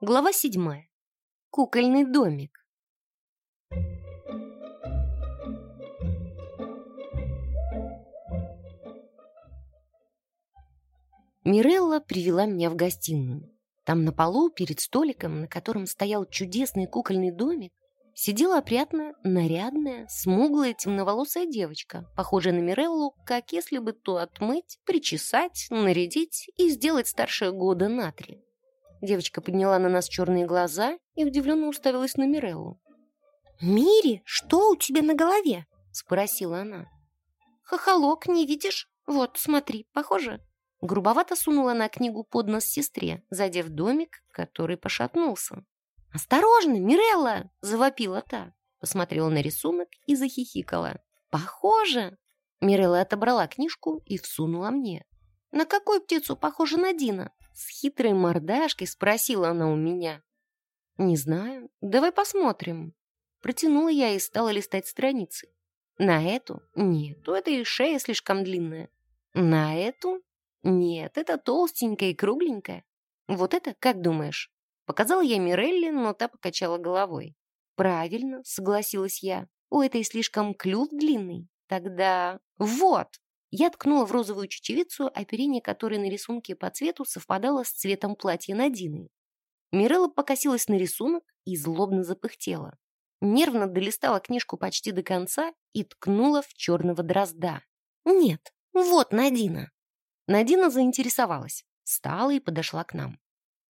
Глава седьмая. Кукольный домик. Мирелла привела меня в гостиную. Там на полу, перед столиком, на котором стоял чудесный кукольный домик, сидела опрятная, нарядная, смуглая, темноволосая девочка, похожая на Миреллу, как если бы то отмыть, причесать, нарядить и сделать старше года на три. Девочка подняла на нас черные глаза и удивленно уставилась на Миреллу. «Мири, что у тебя на голове?» — спросила она. «Хохолок, не видишь? Вот, смотри, похоже». Грубовато сунула она книгу под нос сестре, задев домик, который пошатнулся. «Осторожно, Мирелла!» — завопила та. Посмотрела на рисунок и захихикала. «Похоже!» Мирелла отобрала книжку и всунула мне. «На какую птицу похожа Надина?» С хитрой мордашкой спросила она у меня. «Не знаю. Давай посмотрим». Протянула я и стала листать страницы. На эту? Нет, у этой шея слишком длинная. На эту? Нет, это толстенькая и кругленькая. Вот это, как думаешь? Показала я Мирелли, но та покачала головой. Правильно, согласилась я. У этой слишком клюв длинный. Тогда... Вот! Я ткнула в розовую чечевицу, оперение которой на рисунке по цвету совпадало с цветом платья Надины. Мирелла покосилась на рисунок и злобно запыхтела. Нервно долистала книжку почти до конца и ткнула в черного дрозда. «Нет, вот Надина». Надина заинтересовалась, встала и подошла к нам.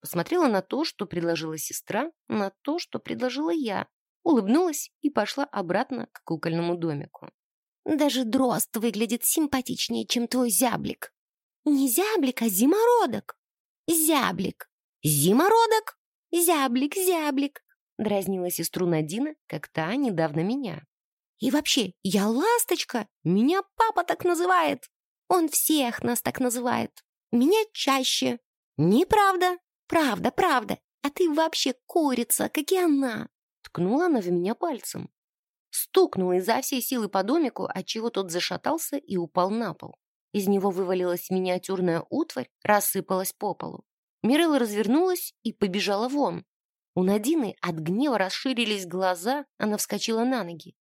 Посмотрела на то, что предложила сестра, на то, что предложила я, улыбнулась и пошла обратно к кукольному домику. Даже дрозд выглядит симпатичнее, чем твой зяблик. Не зяблик, а зимородок. Зяблик. Зимородок. Зяблик, зяблик. Дразнила сестру Надина, как та недавно меня. И вообще, я ласточка. Меня папа так называет. Он всех нас так называет. Меня чаще. Неправда. Правда, правда. А ты вообще курица, как и она. Ткнула она в меня пальцем стукнула изо всей силы по домику, отчего тот зашатался и упал на пол. Из него вывалилась миниатюрная утварь, рассыпалась по полу. Мирелла развернулась и побежала вон. У Надины от гнева расширились глаза, она вскочила на ноги.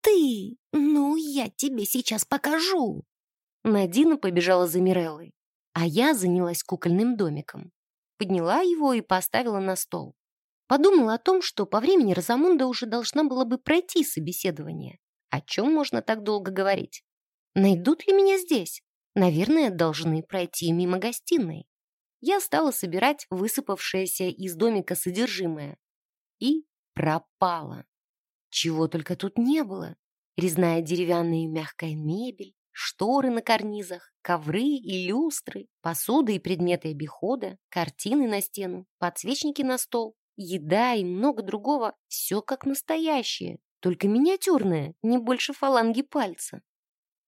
«Ты! Ну, я тебе сейчас покажу!» Надина побежала за Миреллой, а я занялась кукольным домиком. Подняла его и поставила на стол. Подумала о том, что по времени Розамунда уже должна была бы пройти собеседование. О чем можно так долго говорить? Найдут ли меня здесь? Наверное, должны пройти мимо гостиной. Я стала собирать высыпавшееся из домика содержимое. И пропала. Чего только тут не было. Резная деревянная и мягкая мебель, шторы на карнизах, ковры и люстры, посуда и предметы обихода, картины на стену, подсвечники на стол, Еда и много другого – все как настоящее, только миниатюрное, не больше фаланги пальца.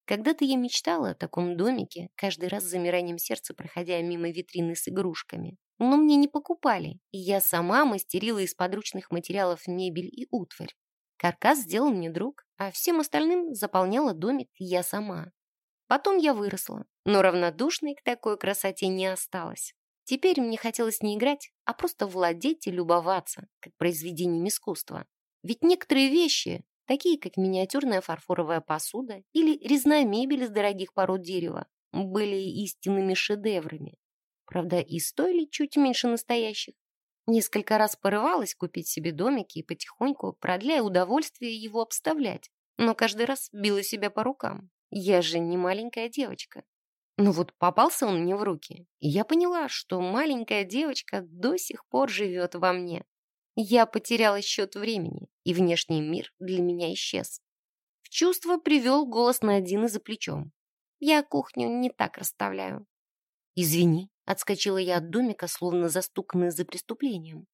Когда-то я мечтала о таком домике, каждый раз с замиранием сердца проходя мимо витрины с игрушками. Но мне не покупали, и я сама мастерила из подручных материалов мебель и утварь. Каркас сделал мне друг, а всем остальным заполняла домик я сама. Потом я выросла, но равнодушной к такой красоте не осталась. Теперь мне хотелось не играть, а просто владеть и любоваться, как произведением искусства. Ведь некоторые вещи, такие как миниатюрная фарфоровая посуда или резная мебель из дорогих пород дерева, были истинными шедеврами. Правда, и стоили чуть меньше настоящих. Несколько раз порывалась купить себе домики и потихоньку, продляя удовольствие его обставлять, но каждый раз била себя по рукам. Я же не маленькая девочка. Но вот попался он мне в руки, и я поняла, что маленькая девочка до сих пор живет во мне. Я потеряла счет времени, и внешний мир для меня исчез. В чувство привел голос на один за плечом. Я кухню не так расставляю. «Извини», — отскочила я от домика, словно застуканная за преступлением.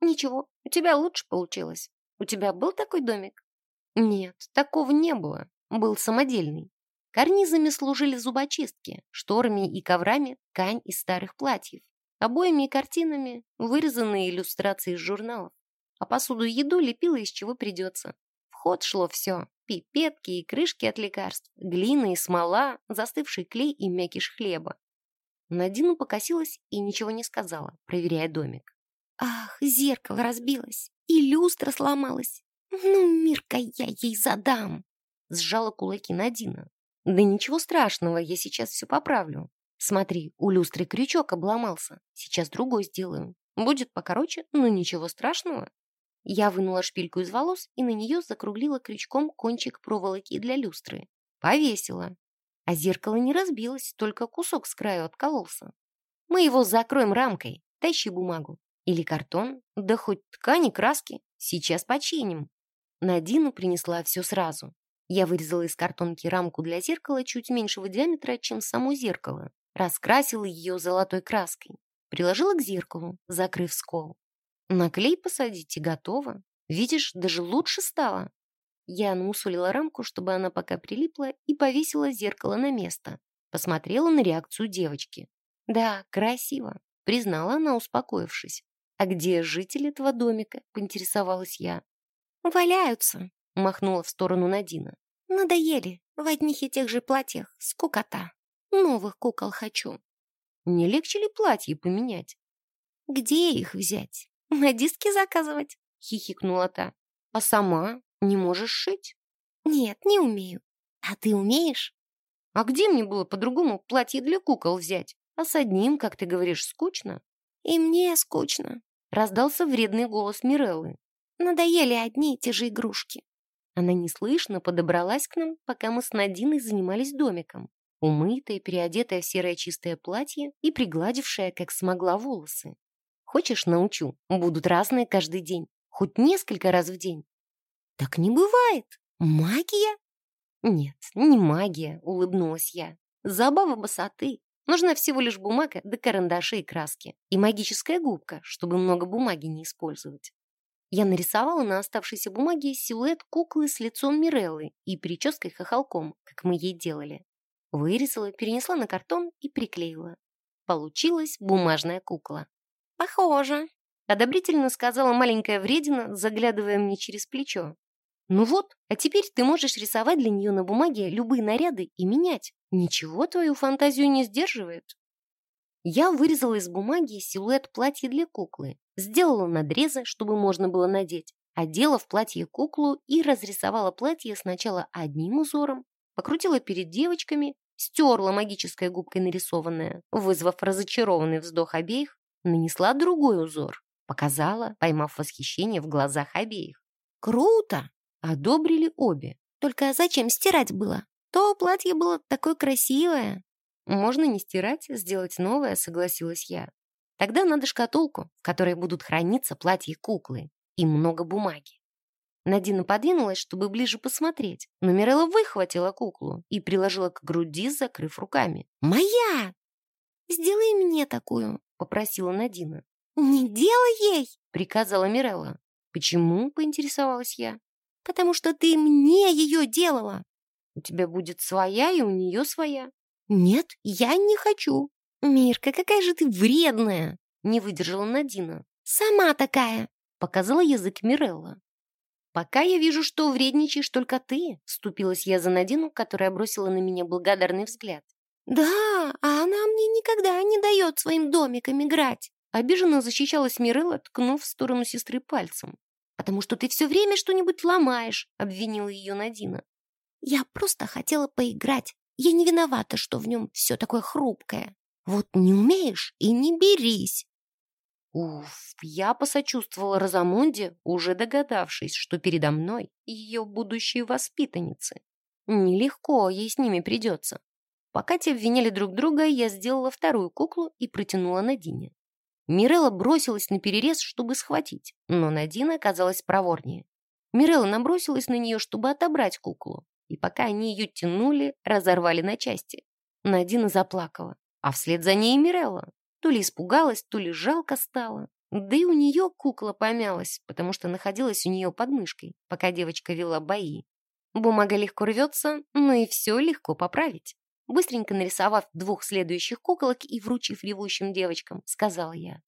«Ничего, у тебя лучше получилось. У тебя был такой домик?» «Нет, такого не было. Был самодельный. Карнизами служили зубочистки, шторами и коврами ткань из старых платьев, обоями и картинами вырезанные иллюстрации из журналов. А посуду и еду лепила из чего придется. В ход шло все – пипетки и крышки от лекарств, глина и смола, застывший клей и мякиш хлеба. Надина покосилась и ничего не сказала, проверяя домик. Ах, зеркало разбилось, и люстра сломалась. Ну, Мирка, я ей задам. Сжала кулаки Надина. Да ничего страшного, я сейчас все поправлю. Смотри, у люстры крючок обломался. Сейчас другой сделаю. Будет покороче, но ничего страшного. Я вынула шпильку из волос и на нее закруглила крючком кончик проволоки для люстры. Повесила. А зеркало не разбилось, только кусок с краю откололся. Мы его закроем рамкой. Тащи бумагу. Или картон, да хоть ткани, краски. Сейчас починим. Надина принесла все сразу. Я вырезала из картонки рамку для зеркала чуть меньшего диаметра, чем само зеркало. Раскрасила ее золотой краской. Приложила к зеркалу, закрыв скол. На клей посадить и готово. Видишь, даже лучше стало. Я намусолила рамку, чтобы она пока прилипла, и повесила зеркало на место. Посмотрела на реакцию девочки. Да, красиво, признала она, успокоившись. А где жители этого домика, поинтересовалась я. Валяются, махнула в сторону Надина. Надоели, в одних и тех же платьях, скукота. Новых кукол хочу. Не легче ли платье поменять? Где их взять? На диске заказывать?» — хихикнула та. «А сама не можешь шить?» «Нет, не умею. А ты умеешь?» «А где мне было по-другому платье для кукол взять? А с одним, как ты говоришь, скучно?» «И мне скучно», — раздался вредный голос Миреллы. «Надоели одни и те же игрушки». Она неслышно подобралась к нам, пока мы с Надиной занимались домиком. Умытая, переодетая в серое чистое платье и пригладившая, как смогла, волосы. Хочешь, научу? Будут разные каждый день. Хоть несколько раз в день. Так не бывает. Магия? Нет, не магия, улыбнулась я. Забава босоты. Нужна всего лишь бумага да карандаши и краски. И магическая губка, чтобы много бумаги не использовать. Я нарисовала на оставшейся бумаге силуэт куклы с лицом Миреллы и прической хохолком, как мы ей делали. Вырезала, перенесла на картон и приклеила. Получилась бумажная кукла. «Похоже», — одобрительно сказала маленькая вредина, заглядывая мне через плечо. «Ну вот, а теперь ты можешь рисовать для нее на бумаге любые наряды и менять. Ничего твою фантазию не сдерживает». Я вырезала из бумаги силуэт платья для куклы, сделала надрезы, чтобы можно было надеть, одела в платье куклу и разрисовала платье сначала одним узором, покрутила перед девочками, стерла магической губкой нарисованное, вызвав разочарованный вздох обеих, Нанесла другой узор. Показала, поймав восхищение в глазах обеих. «Круто!» Одобрили обе. «Только зачем стирать было? То платье было такое красивое!» «Можно не стирать, сделать новое», — согласилась я. «Тогда надо шкатулку, в которой будут храниться платья куклы, и много бумаги». Надина подвинулась, чтобы ближе посмотреть, но Мирелла выхватила куклу и приложила к груди, закрыв руками. «Моя! Сделай мне такую!» попросила Надина. «Не делай ей!» — приказала Мирелла. «Почему?» — поинтересовалась я. «Потому что ты мне ее делала!» «У тебя будет своя, и у нее своя». «Нет, я не хочу!» «Мирка, какая же ты вредная!» — не выдержала Надина. «Сама такая!» — показала язык Мирелла. «Пока я вижу, что вредничаешь только ты», — вступилась я за Надину, которая бросила на меня благодарный взгляд. «Да, а она мне никогда не дает своим домиком играть!» Обиженно защищалась Мирелла, ткнув в сторону сестры пальцем. «Потому что ты все время что-нибудь ломаешь», — обвинила ее Надина. «Я просто хотела поиграть. Я не виновата, что в нем все такое хрупкое. Вот не умеешь и не берись!» Уф, я посочувствовала Розамунде, уже догадавшись, что передо мной ее будущие воспитанницы. Нелегко ей с ними придется. Пока те обвиняли друг друга, я сделала вторую куклу и протянула Надине. Мирелла бросилась на перерез, чтобы схватить, но Надина оказалась проворнее. Мирелла набросилась на нее, чтобы отобрать куклу, и пока они ее тянули, разорвали на части. Надина заплакала, а вслед за ней Мирелла. То ли испугалась, то ли жалко стало. Да и у нее кукла помялась, потому что находилась у нее под мышкой, пока девочка вела бои. Бумага легко рвется, но и все легко поправить. Быстренько нарисовав двух следующих куколок и вручив ревущим девочкам, сказала я.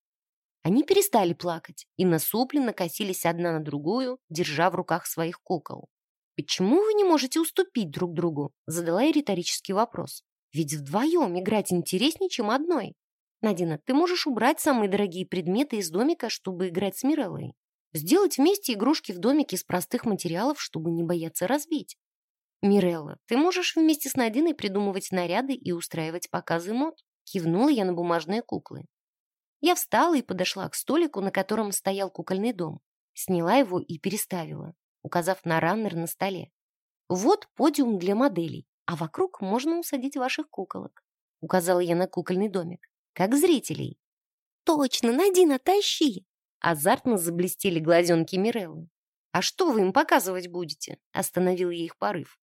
Они перестали плакать и насупленно косились одна на другую, держа в руках своих кукол. «Почему вы не можете уступить друг другу?» Задала я риторический вопрос. «Ведь вдвоем играть интереснее, чем одной». Надина, ты можешь убрать самые дорогие предметы из домика, чтобы играть с Миреллой. Сделать вместе игрушки в домике из простых материалов, чтобы не бояться разбить. Мирелла, ты можешь вместе с Надиной придумывать наряды и устраивать показы мод. Кивнула я на бумажные куклы. Я встала и подошла к столику, на котором стоял кукольный дом. Сняла его и переставила, указав на раннер на столе. Вот подиум для моделей, а вокруг можно усадить ваших куколок. Указала я на кукольный домик. Как зрителей. Точно, Надина, тащи! Азартно заблестели глазенки Миреллы. «А что вы им показывать будете?» – остановил я их порыв.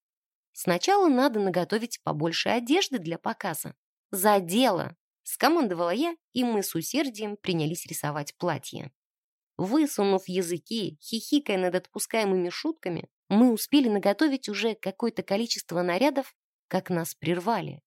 «Сначала надо наготовить побольше одежды для показа. За дело!» – скомандовала я, и мы с усердием принялись рисовать платье. Высунув языки, хихикая над отпускаемыми шутками, мы успели наготовить уже какое-то количество нарядов, как нас прервали.